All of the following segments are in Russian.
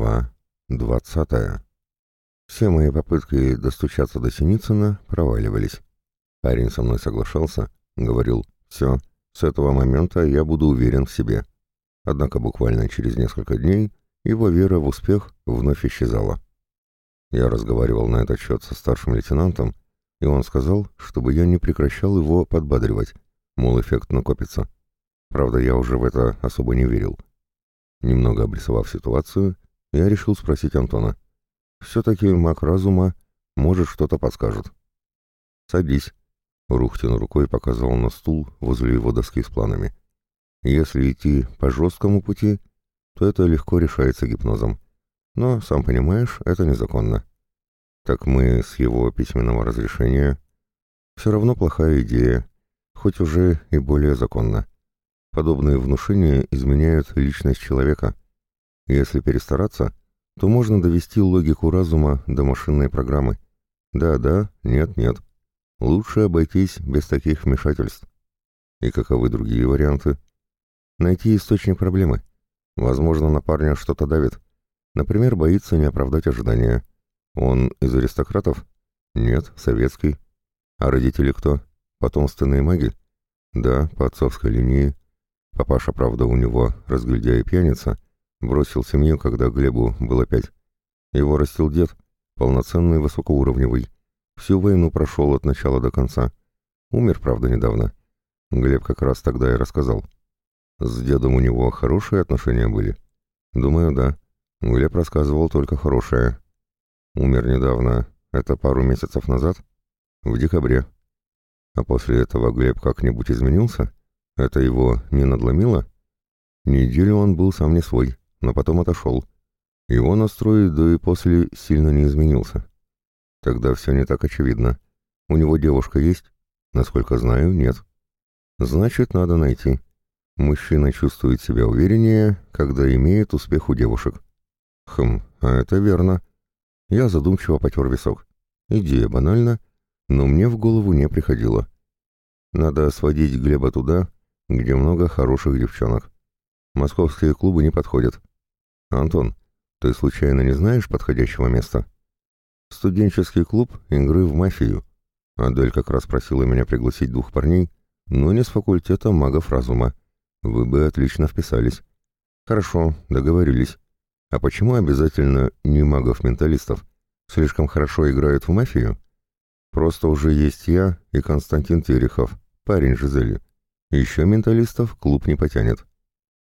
Глава двадцатая. Все мои попытки достучаться до Синицына проваливались. Парень со мной соглашался, говорил «все, с этого момента я буду уверен в себе». Однако буквально через несколько дней его вера в успех вновь исчезала. Я разговаривал на этот счет со старшим лейтенантом, и он сказал, чтобы я не прекращал его подбадривать, мол, эффект накопится. Правда, я уже в это особо не верил. Немного обрисовав ситуацию, я решил спросить Антона. Все-таки маг разума, может, что-то подскажет. «Садись», — Рухтин рукой показывал на стул возле его доски с планами. «Если идти по жесткому пути, то это легко решается гипнозом. Но, сам понимаешь, это незаконно. Так мы с его письменного разрешения... Все равно плохая идея, хоть уже и более законно. Подобные внушения изменяют личность человека. Если перестараться, то можно довести логику разума до машинной программы. Да-да, нет-нет. Лучше обойтись без таких вмешательств. И каковы другие варианты? Найти источник проблемы. Возможно, на парня что-то давит. Например, боится не оправдать ожидания. Он из аристократов? Нет, советский. А родители кто? Потомственные маги? Да, по отцовской линии. Папаша, правда, у него, разгильдяй и пьяница, бросил семью, когда Глебу было пять. Его растил дед, полноценный высокоуровневый. Всю войну прошел от начала до конца. Умер, правда, недавно. Глеб как раз тогда и рассказал. С дедом у него хорошие отношения были? Думаю, да. Глеб рассказывал только хорошее. Умер недавно. Это пару месяцев назад? В декабре. А после этого Глеб как-нибудь изменился? Это его не надломило? Неделю он был сам не свой, но потом отошел. Его настрой до и после сильно не изменился. Тогда все не так очевидно. У него девушка есть? Насколько знаю, нет. Значит, надо найти. Мужчина чувствует себя увереннее, когда имеет успех у девушек. Хм, а это верно. Я задумчиво потер висок. Идея банальна, но мне в голову не приходило. Надо сводить Глеба туда, где много хороших девчонок. Московские клубы не подходят. Антон, ты случайно не знаешь подходящего места? Студенческий клуб игры в мафию. Адель как раз просила меня пригласить двух парней, но не с факультета магов разума. Вы бы отлично вписались. Хорошо, договорились. А почему обязательно не магов-менталистов? Слишком хорошо играют в мафию? Просто уже есть я и Константин Терехов, парень Жизели. Еще менталистов клуб не потянет.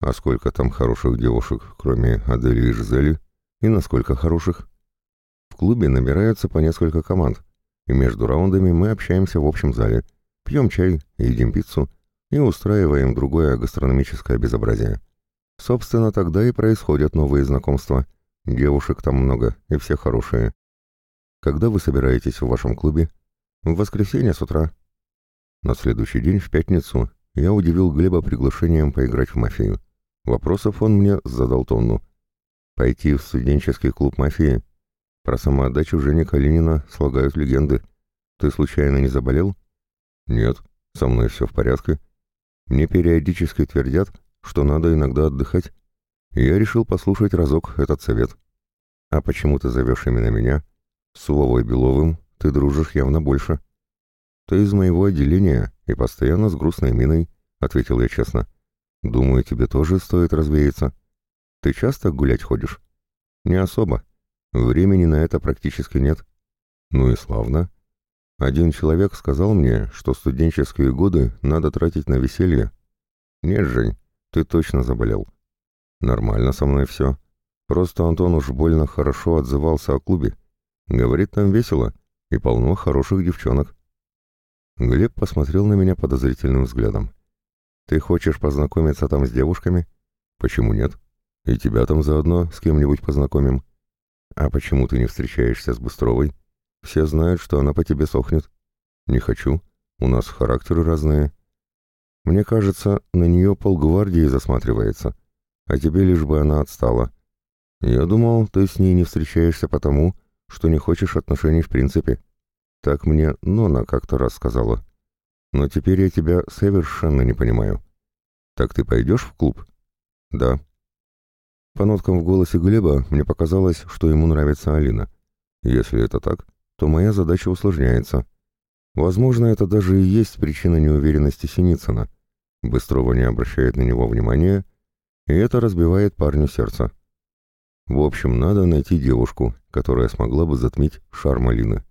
А сколько там хороших девушек, кроме Адели и Жизели? И насколько хороших? В клубе набираются по несколько команд, и между раундами мы общаемся в общем зале, пьем чай, едим пиццу и устраиваем другое гастрономическое безобразие. Собственно, тогда и происходят новые знакомства. Девушек там много, и все хорошие. Когда вы собираетесь в вашем клубе? В воскресенье с утра. На следующий день, в пятницу, я удивил Глеба приглашением поиграть в мафию. Вопросов он мне задал тонну. Пойти в студенческий клуб мафии? Про самоотдачу Жени Калинина слагают легенды. Ты случайно не заболел? Нет, со мной все в порядке. Мне периодически твердят, что надо иногда отдыхать. Я решил послушать разок этот совет. А почему ты зовешь именно меня? С Вовой Беловым ты дружишь явно больше. Ты из моего отделения и постоянно с грустной миной, — ответил я честно. Думаю, тебе тоже стоит развеяться. Ты часто гулять ходишь? Не особо. Времени на это практически нет. Ну и славно. Один человек сказал мне, что студенческие годы надо тратить на веселье. Нет, Жень, ты точно заболел. Нормально со мной все. Просто Антон уж больно хорошо отзывался о клубе. Говорит, там весело и полно хороших девчонок. Глеб посмотрел на меня подозрительным взглядом. «Ты хочешь познакомиться там с девушками?» «Почему нет? И тебя там заодно с кем-нибудь познакомим». «А почему ты не встречаешься с Быстровой? Все знают, что она по тебе сохнет». «Не хочу. У нас характеры разные». «Мне кажется, на нее полгвардии засматривается, а тебе лишь бы она отстала. Я думал, ты с ней не встречаешься потому, что не хочешь отношений в принципе». Так мне Нона как-то раз сказала. Но теперь я тебя совершенно не понимаю. Так ты пойдешь в клуб? Да. По ноткам в голосе Глеба мне показалось, что ему нравится Алина. Если это так, то моя задача усложняется. Возможно, это даже и есть причина неуверенности Синицына. Быстрова не обращает на него внимания, и это разбивает парню сердце. В общем, надо найти девушку, которая смогла бы затмить шарм Алины.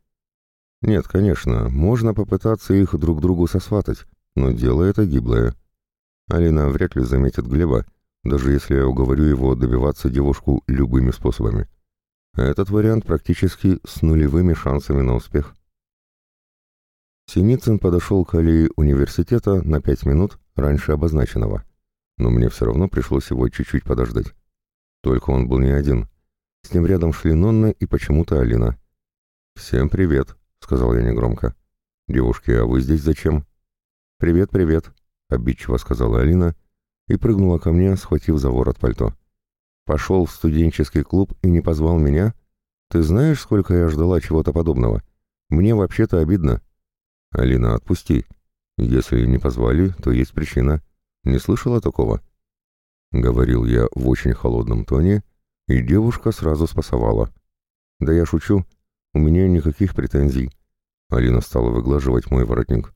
Нет, конечно, можно попытаться их друг другу сосватать, но дело это гиблое. Алина вряд ли заметит Глеба, даже если я уговорю его добиваться девушку любыми способами. Этот вариант практически с нулевыми шансами на успех. Синицын подошел к аллее университета на пять минут раньше обозначенного, но мне все равно пришлось его чуть-чуть подождать. Только он был не один. С ним рядом шли Нонна и почему-то Алина. «Всем привет», — сказал я негромко. «Девушки, а вы здесь зачем?» «Привет, привет», — обидчиво сказала Алина и прыгнула ко мне, схватив за ворот пальто. «Пошел в студенческий клуб и не позвал меня? Ты знаешь, сколько я ждала чего-то подобного? Мне вообще-то обидно». «Алина, отпусти. Если не позвали, то есть причина. Не слышала такого?» Говорил я в очень холодном тоне, и девушка сразу спасовала. «Да я шучу. У меня никаких претензий». Алина стала выглаживать мой воротник.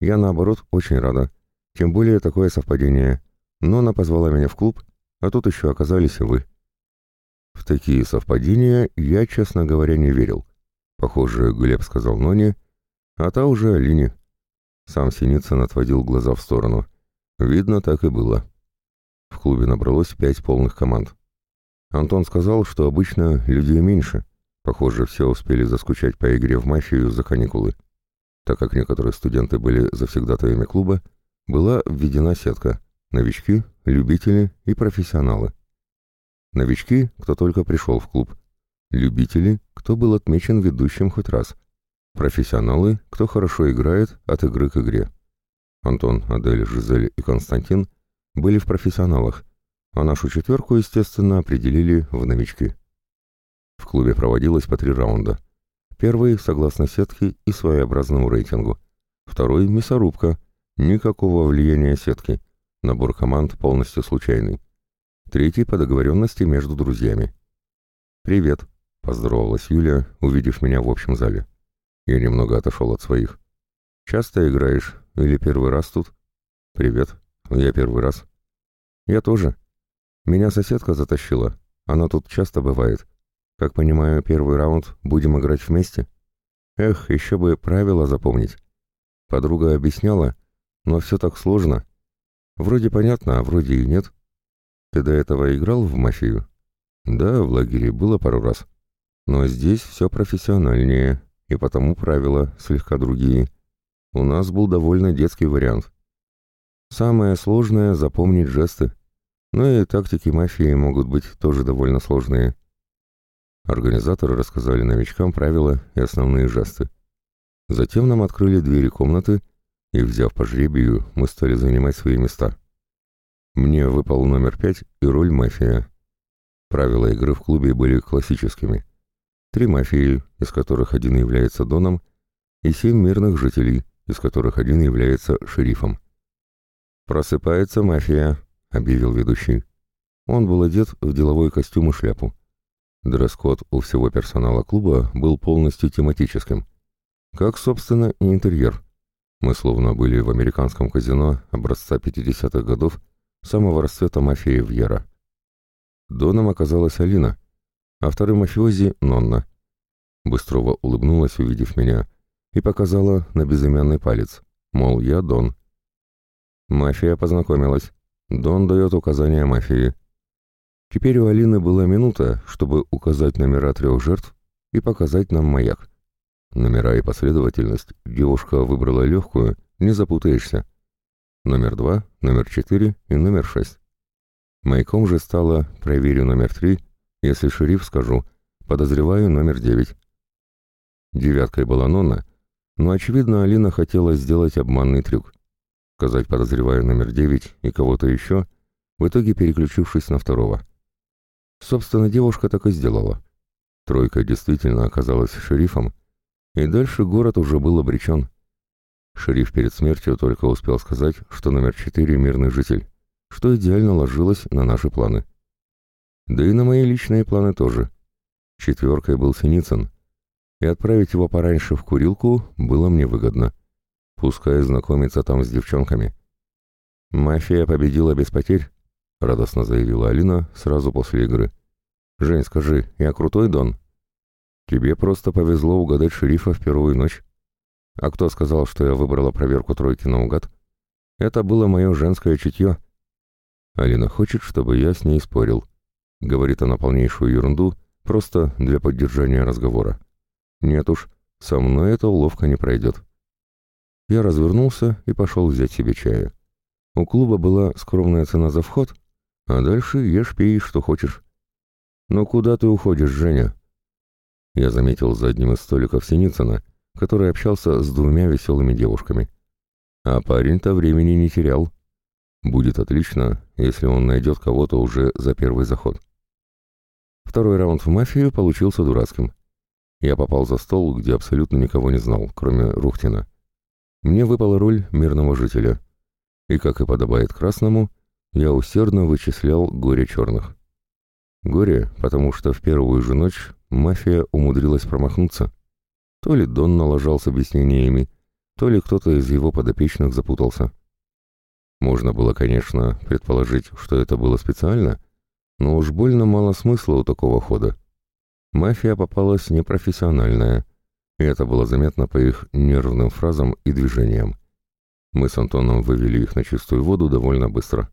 «Я, наоборот, очень рада. Тем более такое совпадение. Но она позвала меня в клуб, а тут еще оказались вы». В такие совпадения я, честно говоря, не верил. Похоже, Глеб сказал Ноне, а та уже Алине. Сам Синицын отводил глаза в сторону. Видно, так и было. В клубе набралось пять полных команд. Антон сказал, что обычно людей меньше. Похоже, все успели заскучать по игре в мафию за каникулы. Так как некоторые студенты были завсегдатаями клуба, была введена сетка «Новички», «Любители» и «Профессионалы». Новички, кто только пришел в клуб. Любители, кто был отмечен ведущим хоть раз. Профессионалы, кто хорошо играет от игры к игре. Антон, Адель, Жизель и Константин были в профессионалах, а нашу четверку, естественно, определили в новички. В клубе проводилось по три раунда. Первый, согласно сетке и своеобразному рейтингу. Второй — мясорубка. Никакого влияния сетки. Набор команд полностью случайный. Третий — по договоренности между друзьями. «Привет», — поздоровалась Юля, увидев меня в общем зале. Я немного отошел от своих. «Часто играешь? Или первый раз тут?» «Привет», я первый раз. Я тоже. Меня соседка затащила. Она тут часто бывает. Как понимаю, первый раунд будем играть вместе? Эх, еще бы правила запомнить. Подруга объясняла, но все так сложно. Вроде понятно, а вроде и нет. Ты до этого играл в мафию? Да, в лагере было пару раз. Но здесь все профессиональнее, и потому правила слегка другие. У нас был довольно детский вариант. Самое сложное — запомнить жесты. Но и тактики мафии могут быть тоже довольно сложные. Организаторы рассказали новичкам правила и основные жесты. Затем нам открыли двери комнаты, и, взяв по жребию, мы стали занимать свои места. Мне выпал номер пять и роль мафия. Правила игры в клубе были классическими. Три мафии, из которых один является доном, и семь мирных жителей, из которых один является шерифом. «Просыпается мафия», — объявил ведущий. Он был одет в деловой костюм и шляпу. Дресс-код у всего персонала клуба был полностью тематическим. Как, собственно, и интерьер. Мы словно были в американском казино образца 50-х годов самого расцвета мафии в Яра. Доном оказалась Алина, а вторым мафиози — Нонна. Быстрова улыбнулась, увидев меня, и показала на безымянный палец, мол, я Дон. Мафия познакомилась. Дон дает указания мафии. Теперь у Алины была минута, чтобы указать номера трех жертв и показать нам маяк. Номера и последовательность девушка выбрала легкую, не запутаешься. Номер два, номер четыре и номер шесть. Маяком же стало «проверю номер три», если шериф скажу «подозреваю номер девять». Девяткой была Нонна, но, очевидно, Алина хотела сделать обманный трюк сказать подозреваю номер девять и кого-то еще, в итоге переключившись на второго. Собственно, девушка так и сделала. Тройка действительно оказалась шерифом, и дальше город уже был обречен. Шериф перед смертью только успел сказать, что номер четыре — мирный житель, что идеально ложилось на наши планы. Да и на мои личные планы тоже. Четверкой был Синицын, и отправить его пораньше в курилку было мне выгодно. Пускай знакомится там с девчонками. «Мафия победила без потерь», — радостно заявила Алина сразу после игры. «Жень, скажи, я крутой, Дон?» «Тебе просто повезло угадать шерифа в первую ночь. А кто сказал, что я выбрала проверку тройки наугад? Это было мое женское чутье». Алина хочет, чтобы я с ней спорил. Говорит она полнейшую ерунду, просто для поддержания разговора. Нет уж, со мной эта уловка не пройдет. Я развернулся и пошел взять себе чая. У клуба была скромная цена за вход, а дальше ешь, пей, что хочешь. «Ну куда ты уходишь, Женя?» Я заметил за одним из столиков Синицына, который общался с двумя веселыми девушками. А парень-то времени не терял. Будет отлично, если он найдет кого-то уже за первый заход. Второй раунд в мафию получился дурацким. Я попал за стол, где абсолютно никого не знал, кроме Рухтина. Мне выпала роль мирного жителя. И, как и подобает красному, я усердно вычислял горе черных. Горе, потому что в первую же ночь мафия умудрилась промахнуться. То ли Дон налажал с объяснениями, то ли кто-то из его подопечных запутался. Можно было, конечно, предположить, что это было специально, но уж больно мало смысла у такого хода. Мафия попалась непрофессиональная, и это было заметно по их нервным фразам и движениям. Мы с Антоном вывели их на чистую воду довольно быстро.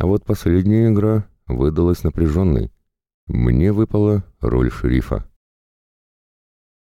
А вот последняя игра выдалась напряженной. Мне выпала роль шерифа.